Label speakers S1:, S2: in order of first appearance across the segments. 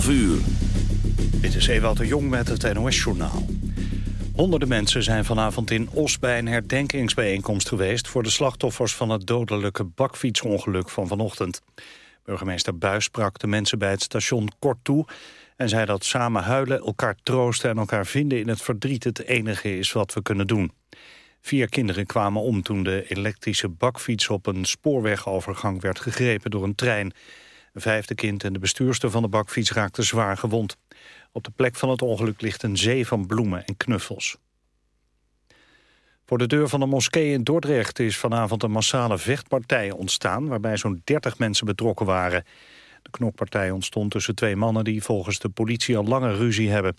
S1: 12 uur.
S2: Dit is Ewout de Jong met het NOS-journaal. Honderden mensen zijn vanavond in Os bij een herdenkingsbijeenkomst geweest... voor de slachtoffers van het dodelijke bakfietsongeluk van vanochtend. Burgemeester Buis sprak de mensen bij het station kort toe... en zei dat samen huilen, elkaar troosten en elkaar vinden in het verdriet... het enige is wat we kunnen doen. Vier kinderen kwamen om toen de elektrische bakfiets op een spoorwegovergang werd gegrepen door een trein. Een vijfde kind en de bestuurster van de bakfiets raakten zwaar gewond. Op de plek van het ongeluk ligt een zee van bloemen en knuffels. Voor de deur van de moskee in Dordrecht is vanavond een massale vechtpartij ontstaan... waarbij zo'n 30 mensen betrokken waren. De knokpartij ontstond tussen twee mannen die volgens de politie al lange ruzie hebben.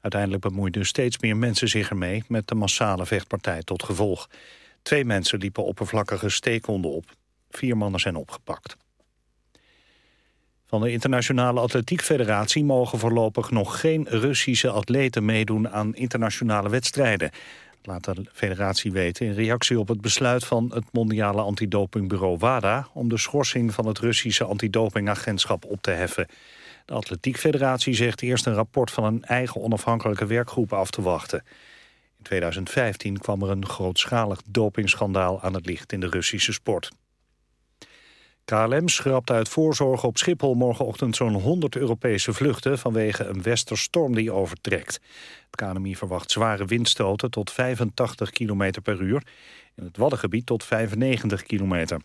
S2: Uiteindelijk bemoeiden steeds meer mensen zich ermee met de massale vechtpartij tot gevolg. Twee mensen liepen oppervlakkige steekhonden op. Vier mannen zijn opgepakt. Van de Internationale Atletiek Federatie mogen voorlopig nog geen Russische atleten meedoen aan internationale wedstrijden. laat de federatie weten in reactie op het besluit van het mondiale antidopingbureau WADA om de schorsing van het Russische antidopingagentschap op te heffen. De Atletiekfederatie zegt eerst een rapport van een eigen onafhankelijke werkgroep af te wachten. In 2015 kwam er een grootschalig dopingschandaal aan het licht in de Russische sport. KLM schrapt uit voorzorg op Schiphol morgenochtend zo'n 100 Europese vluchten vanwege een westerstorm die overtrekt. Het KNMI verwacht zware windstoten tot 85 km per uur. In het Waddengebied tot 95 km.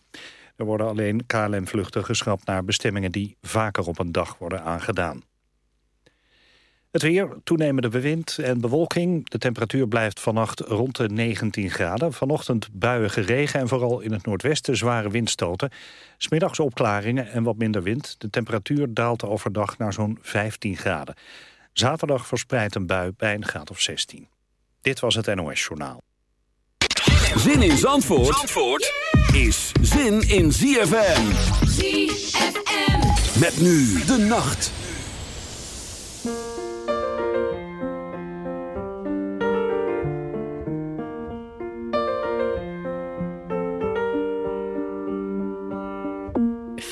S2: Er worden alleen KLM-vluchten geschrapt naar bestemmingen die vaker op een dag worden aangedaan. Het weer, toenemende bewind en bewolking. De temperatuur blijft vannacht rond de 19 graden. Vanochtend buiige regen en vooral in het noordwesten zware windstoten. Smiddags opklaringen en wat minder wind. De temperatuur daalt overdag naar zo'n 15 graden. Zaterdag verspreidt een bui bij een graad of 16. Dit was het NOS Journaal.
S1: Zin in Zandvoort, Zandvoort is zin in ZFM.
S3: ZFM.
S1: Met nu de nacht.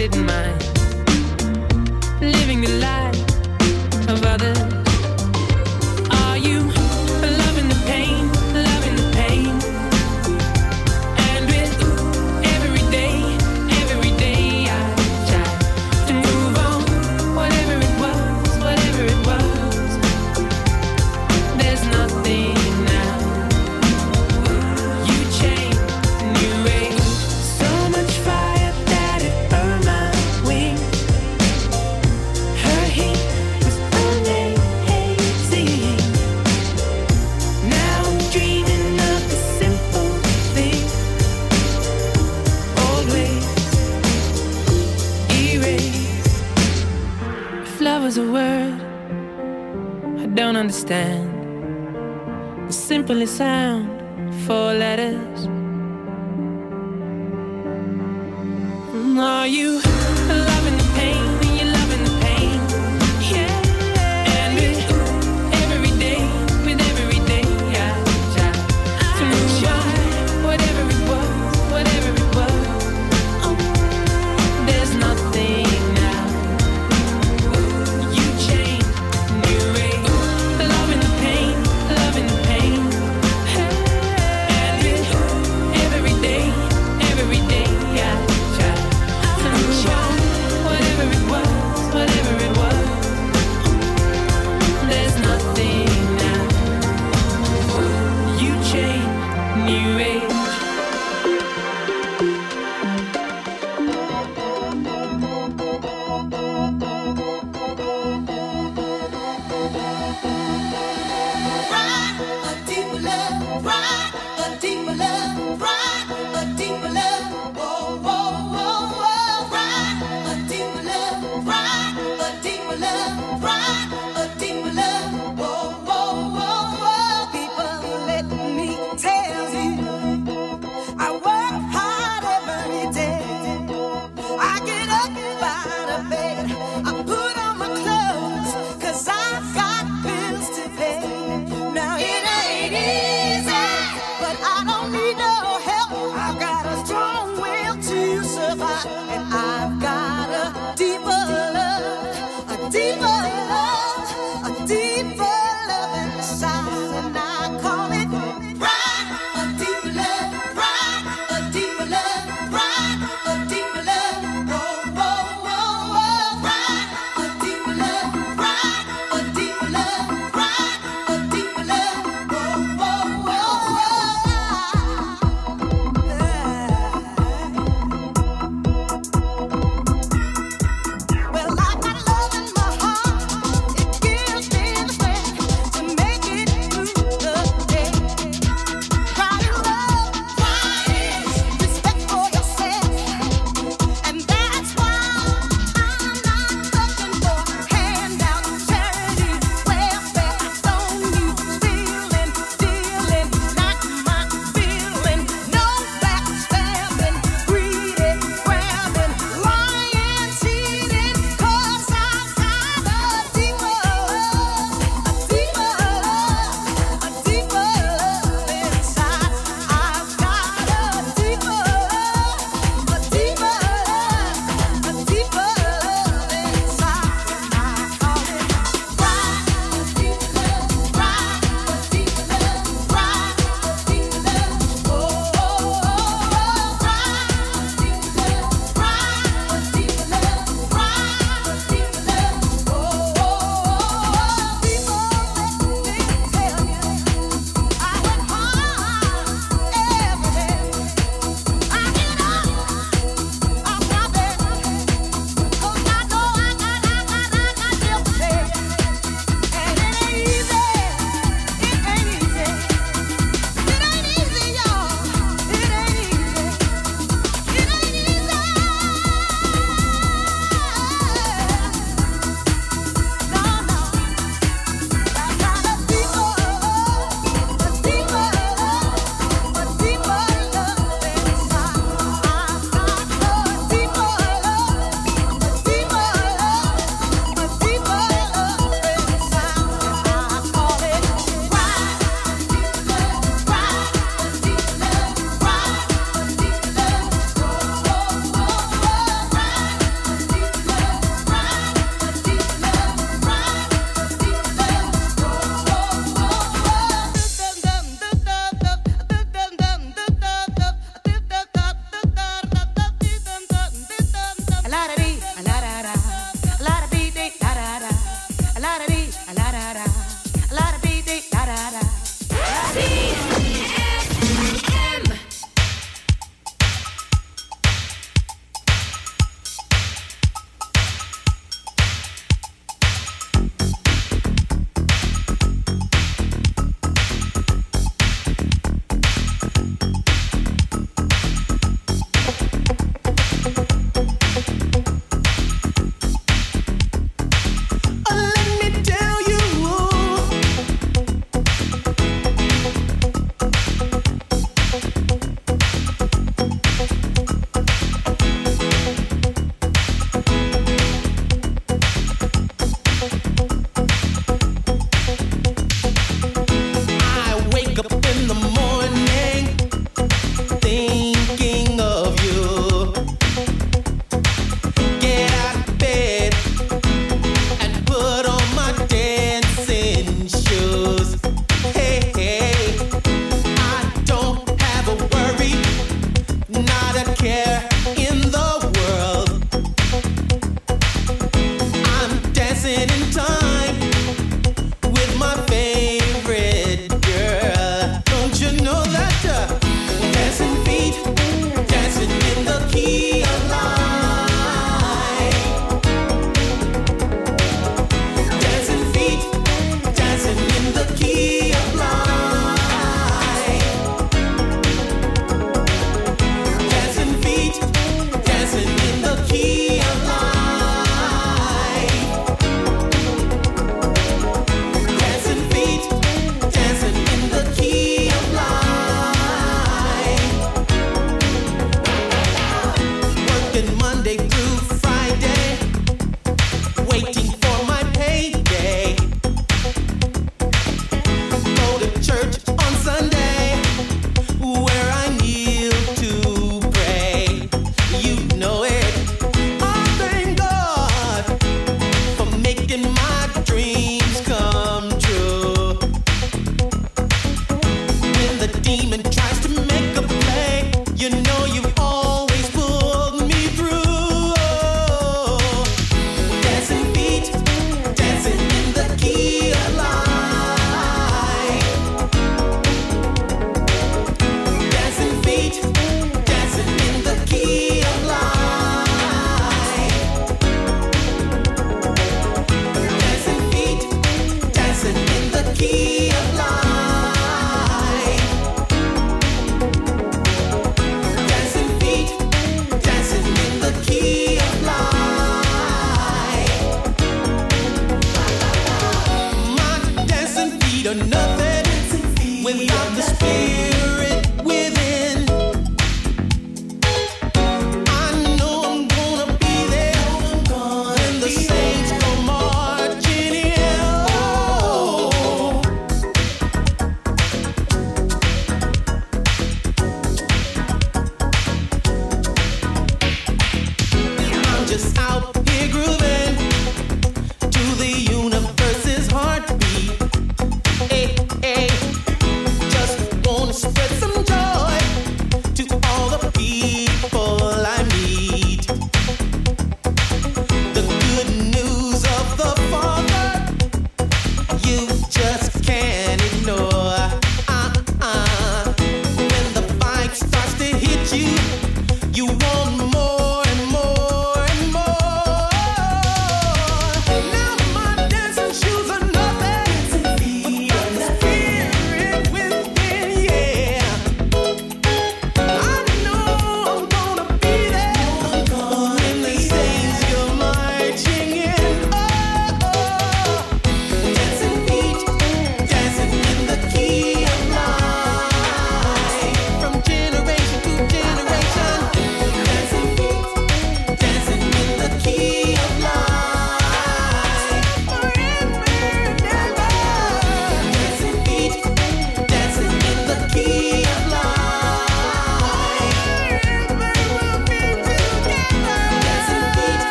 S4: it in mind.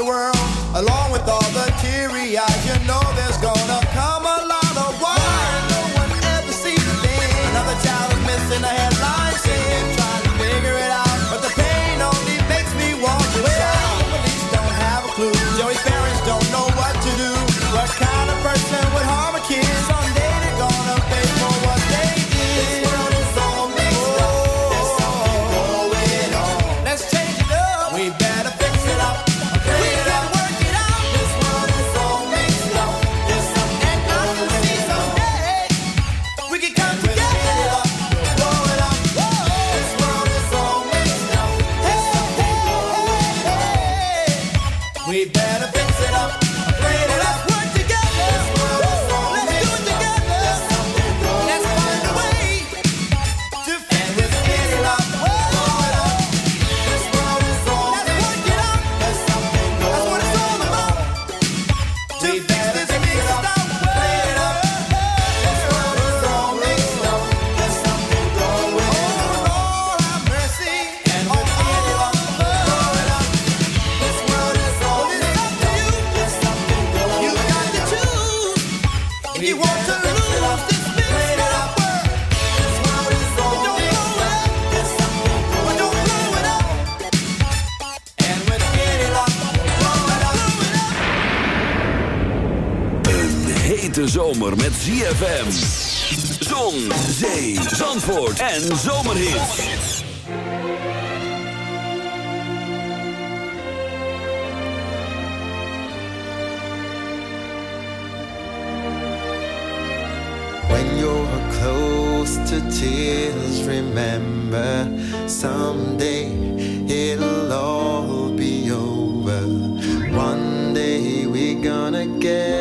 S4: the
S3: world, along with all the teary eyes, you know.
S1: hete zomer met ZFM. Zon, zee, zandvoort en zomerhit.
S5: When you're close to tears, remember someday it'll all be over. One day we're gonna get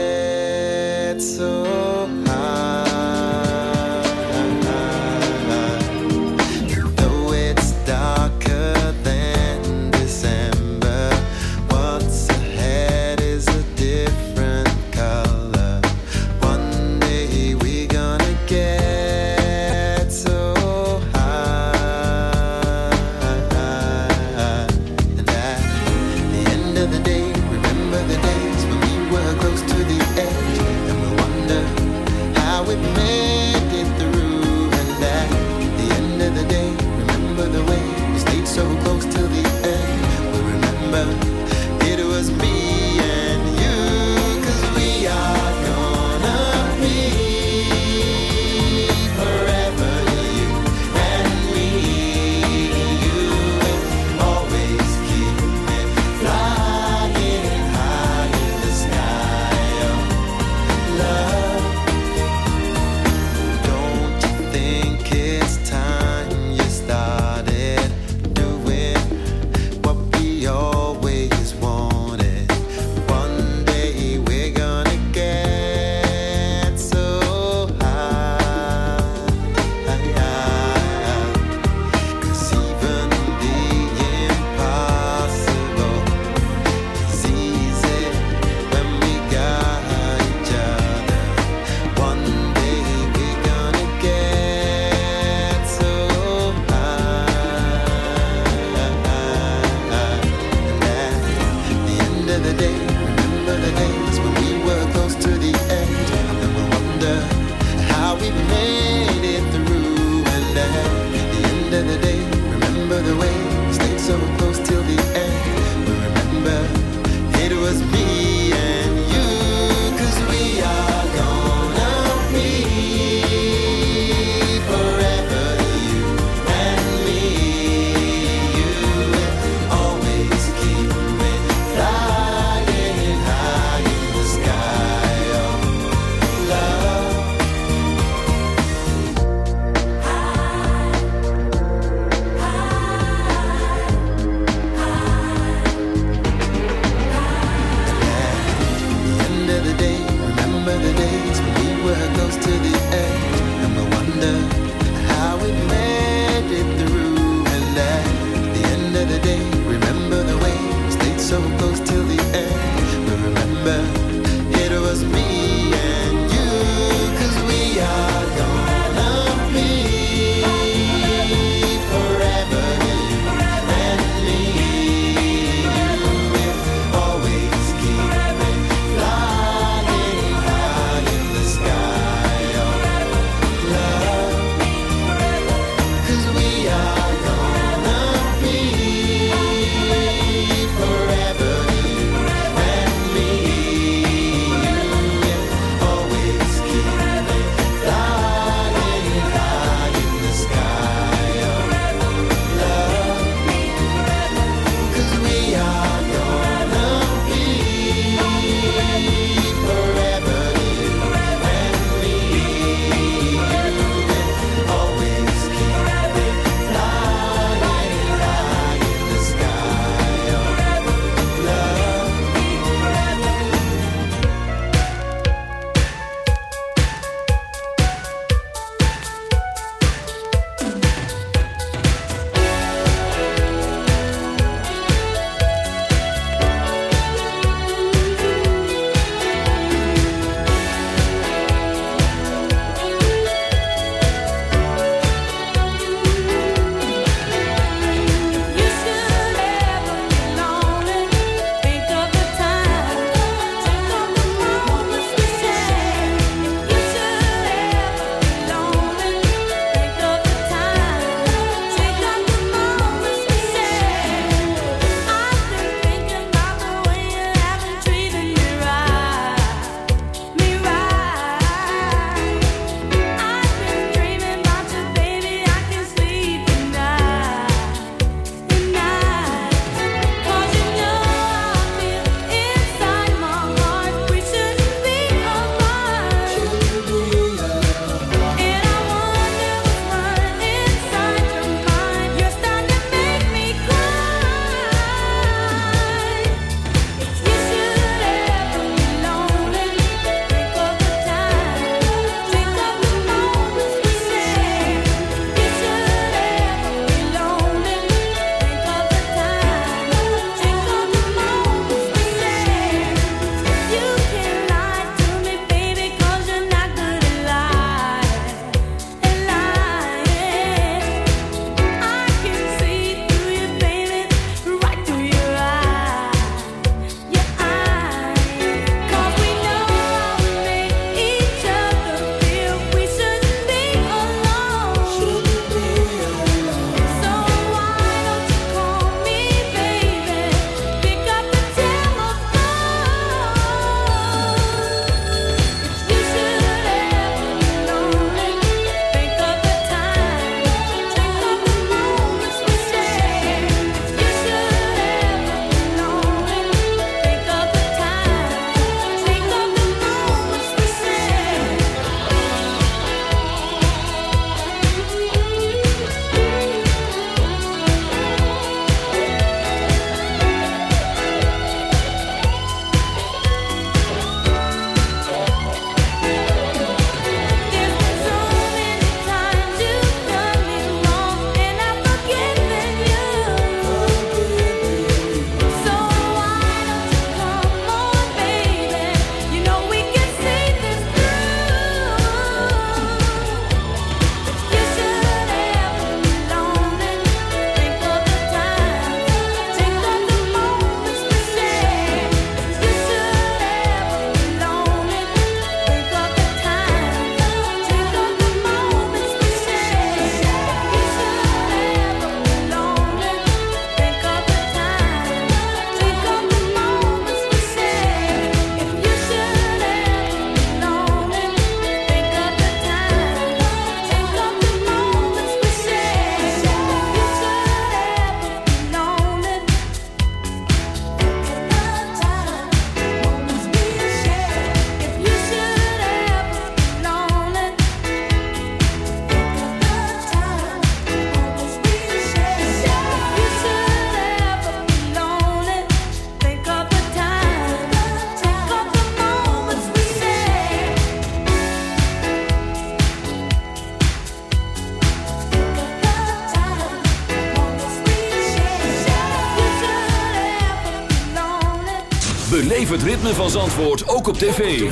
S1: Zandvoort ook op tv.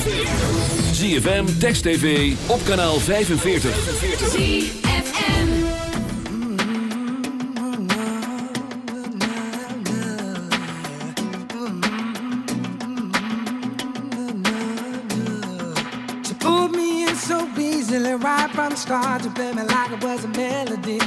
S1: ZFM, Text TV, op kanaal 45.
S6: ZFM
S7: She me in so easily right from the start. To play me like it was a melody.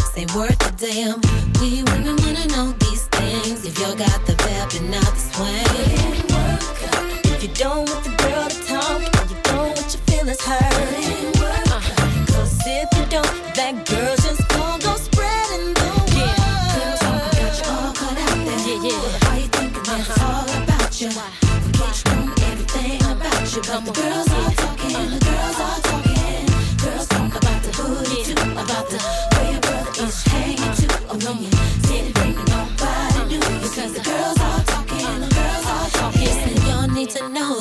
S8: mistakes ain't worth a damn. We women wanna know these things. If y'all got the vibe and not the swing.
S9: If you don't want the girl to talk, and you don't want your feelings hurt. Uh, Cause if you don't, that girl's just gon' go spreading the word.
S8: Yeah, girl got you all caught out there.
S9: Yeah, yeah.
S8: Why you thinking uh-huh. that's all about you? Why? Why? Everything about you, but the girls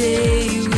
S10: Each day